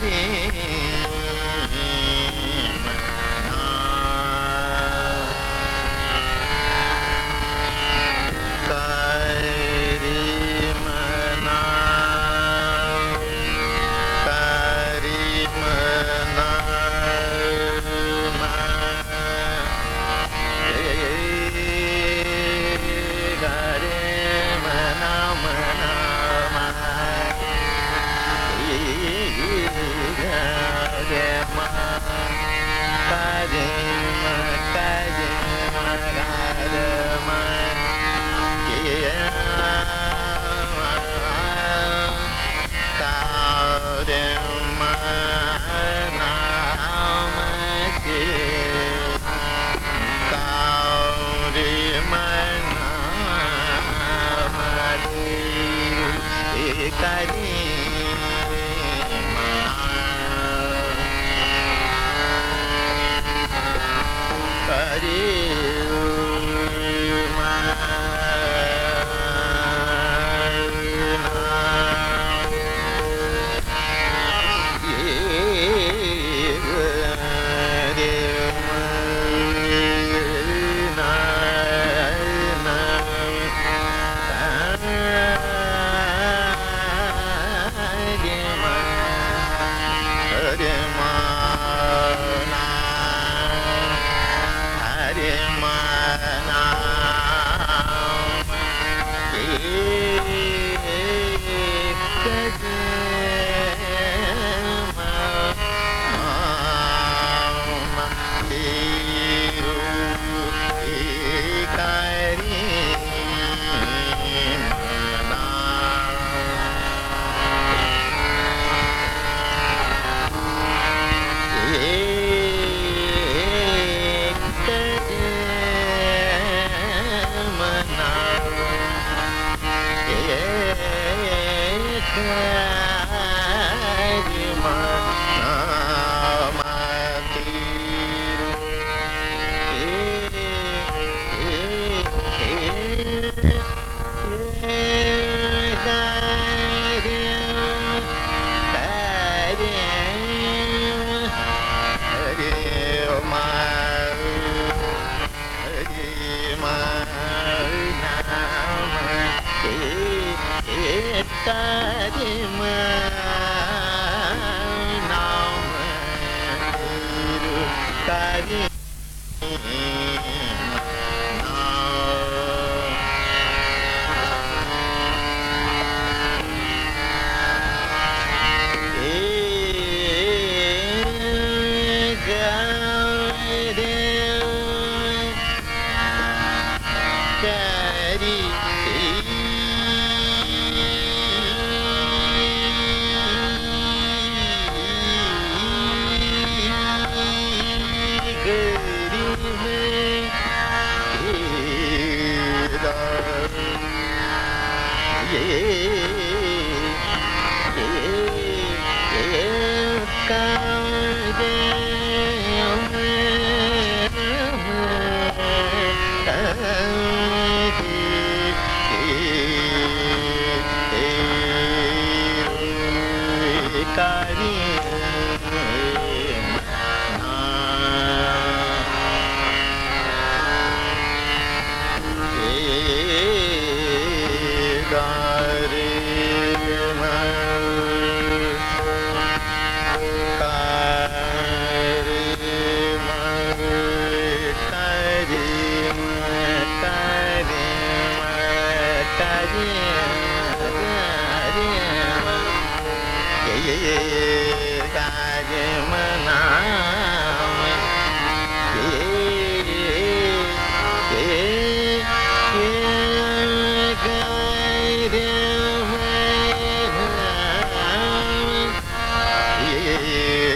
Hare 干的吗？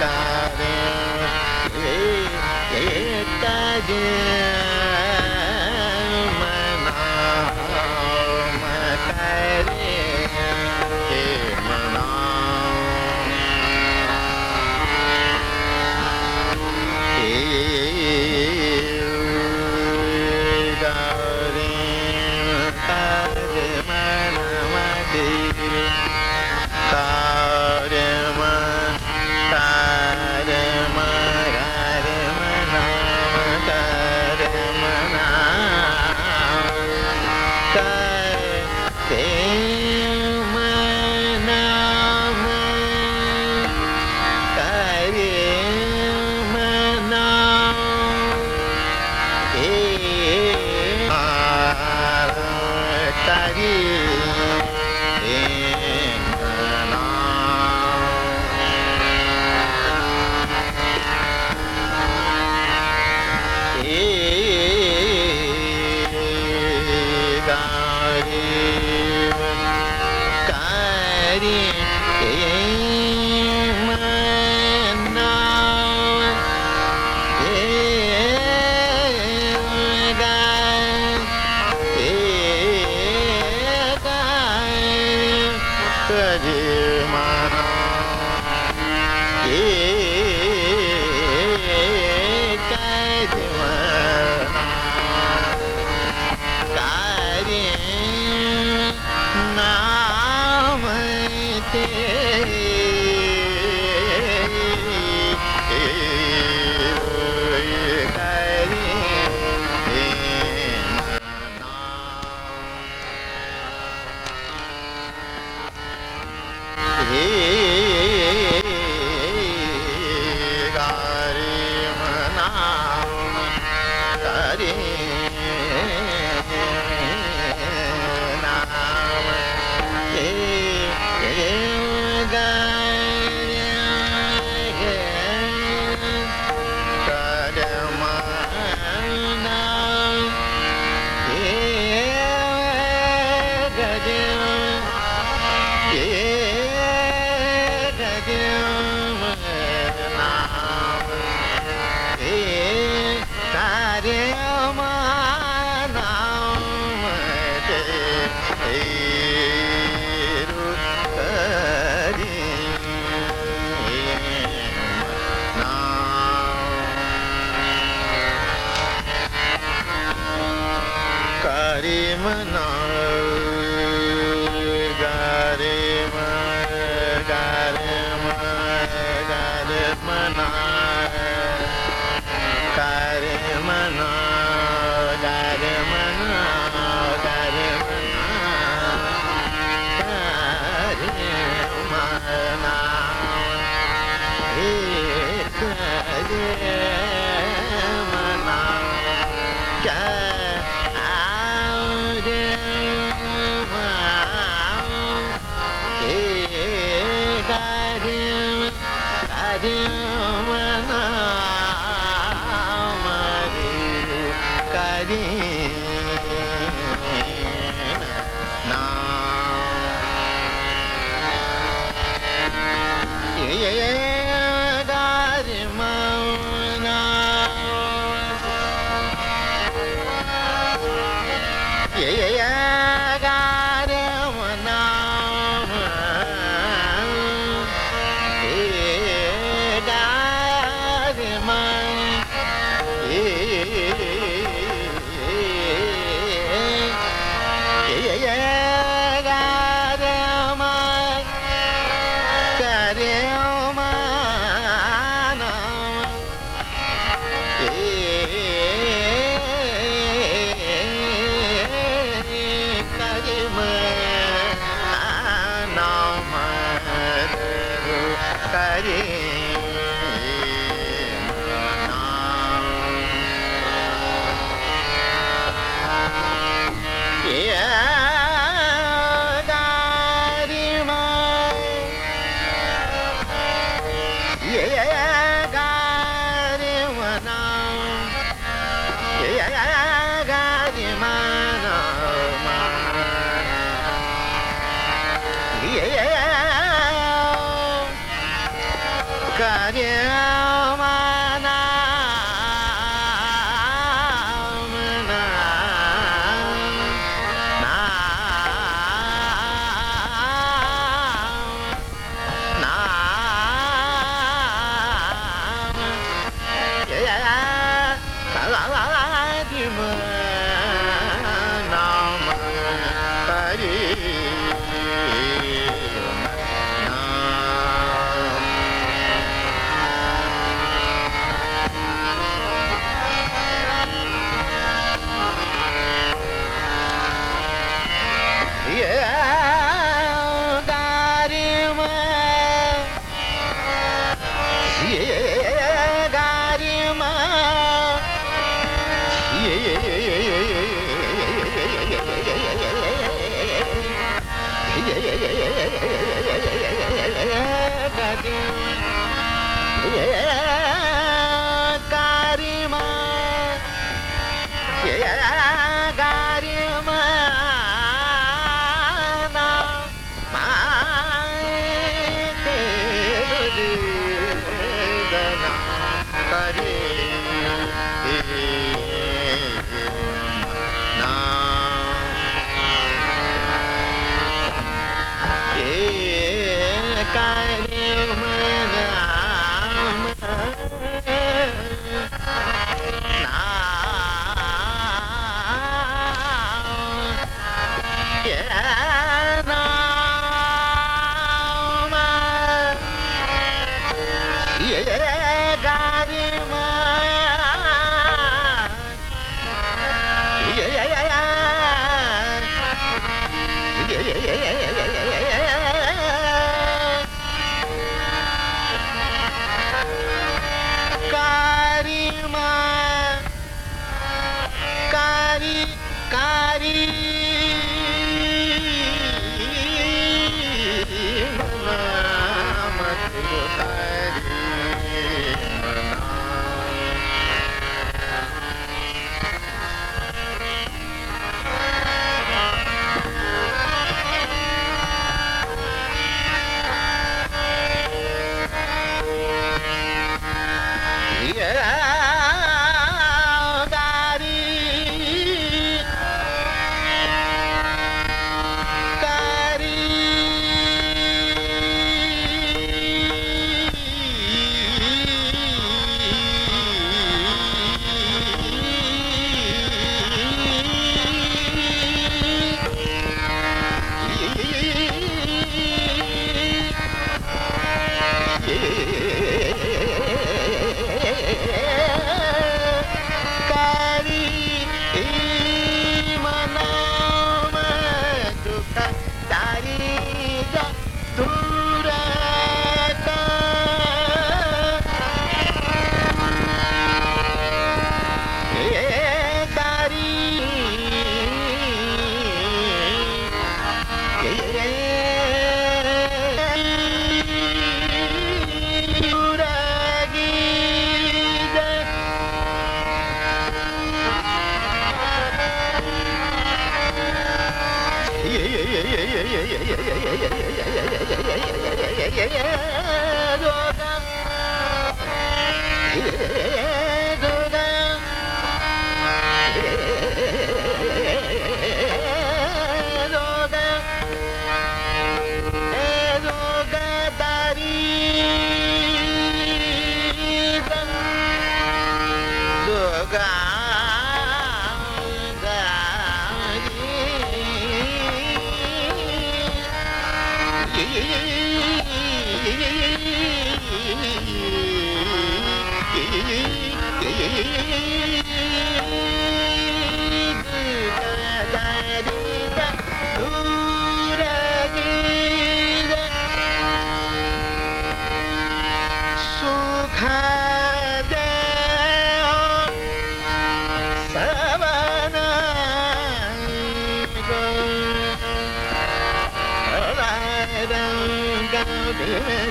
ta đa ta đa yeah, yeah, yeah. carinho. Amen.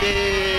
Deus.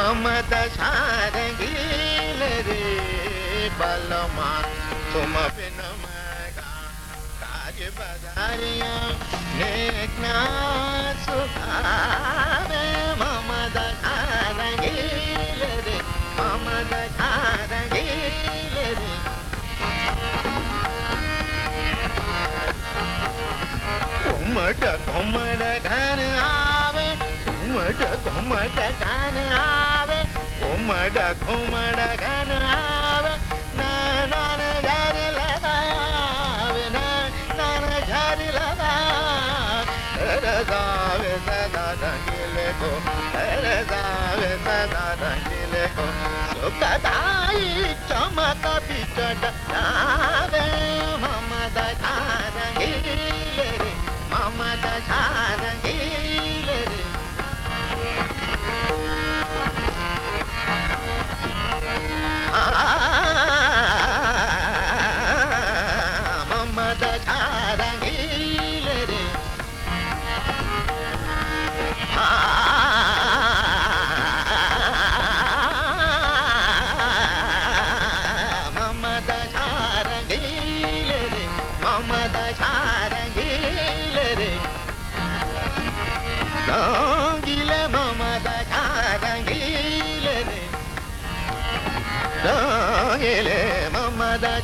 ममद शारंगील रे, बलमा, तुम बिन मगा कार्य बदारिया नेकना सुखारे ममद शारंगील रे ममद शारंगील रे घुमट घुमट घन आवे, घुमट घुमट घन आवे आवे नान घर लगावे नान घर लगावे। जावे सदा रंगीले को जावे सदा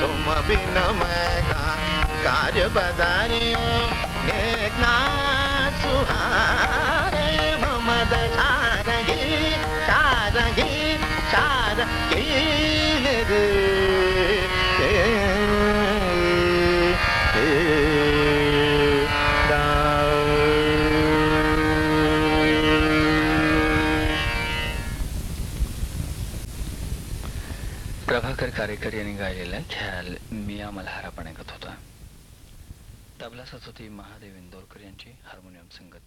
तुम बिन मगा कार्य बदारियो एक ना सुहारे ममद प्रभाकर कारेकर यांनी गायलेला श्री महादेव इंदोरकर यांची हार्मोनियम संगत.